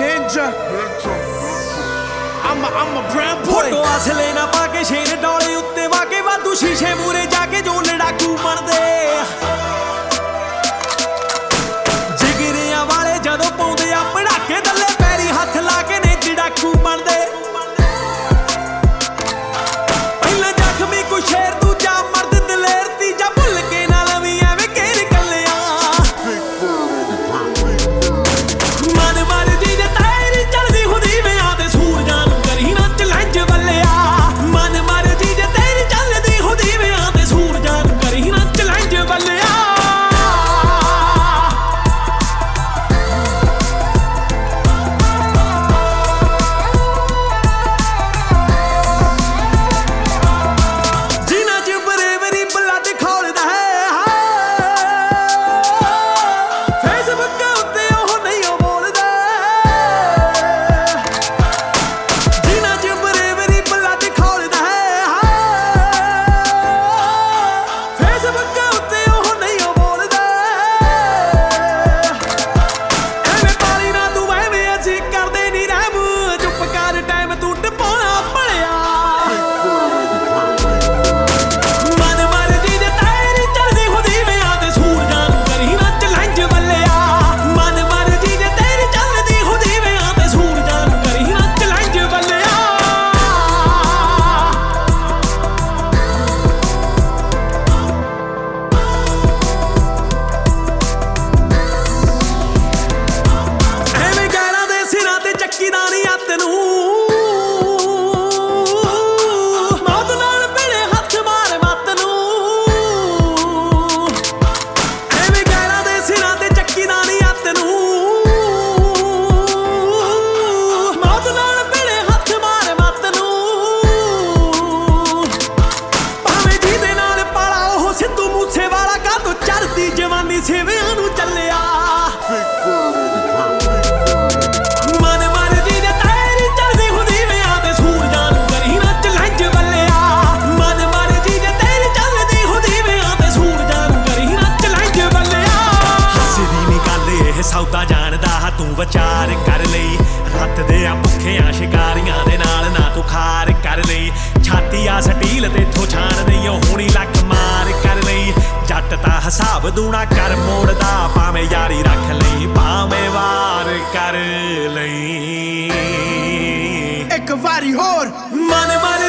ninja. I'm a, I'm a brown boy. Photo ਅਸਲੇ ਨਾ ਪਾ ਕੇ ਸ਼ੇਰ ਡੌਲੇ ਉੱਤੇ ਵਾ ਕੇ ਵਾਧੂ ਸ਼ੀਸ਼ੇ ਮੂਰੇ ਜਾ ਕੇ ਜੋ ਲੜਾਕੂ ਬਣਦੇ ਸੌਦਾ ਜਾਣਦਾ ਹਾਂ, ਤੂੰ ਵਿਚਾਰ ਕਰ ਲਈ। ਰੱਤ ਦੇ ਆ ਪੱਖਿਆਂ ਸ਼ਿਕਾਰੀਆਂ ਦੇ ਨਾਲ ਨਾ ਤੂੰ ਖਾਰ ਕਰ ਲਈ। ਛਾਤੀ ਆ ਸਟੀਲ ਤੇ ਥੋ ਛਾਣ ਨਹੀਂ ਹੋਣੀ ਲੱਕ ਮਾਰ ਕਰ ਲਈ। ਜੱਟ ਤਾਂ ਹਿਸਾਬ ਦੂਣਾ ਕਰ, ਮੋੜਦਾ ਭਾਵੇਂ ਯਾਰੀ ਰੱਖ ਲਈ, ਭਾਵੇਂ ਵਾਰ ਕਰ ਲਈ। ਇੱਕ ਵਾਰੀ ਹੋਰ, ਮਨ ਮਨ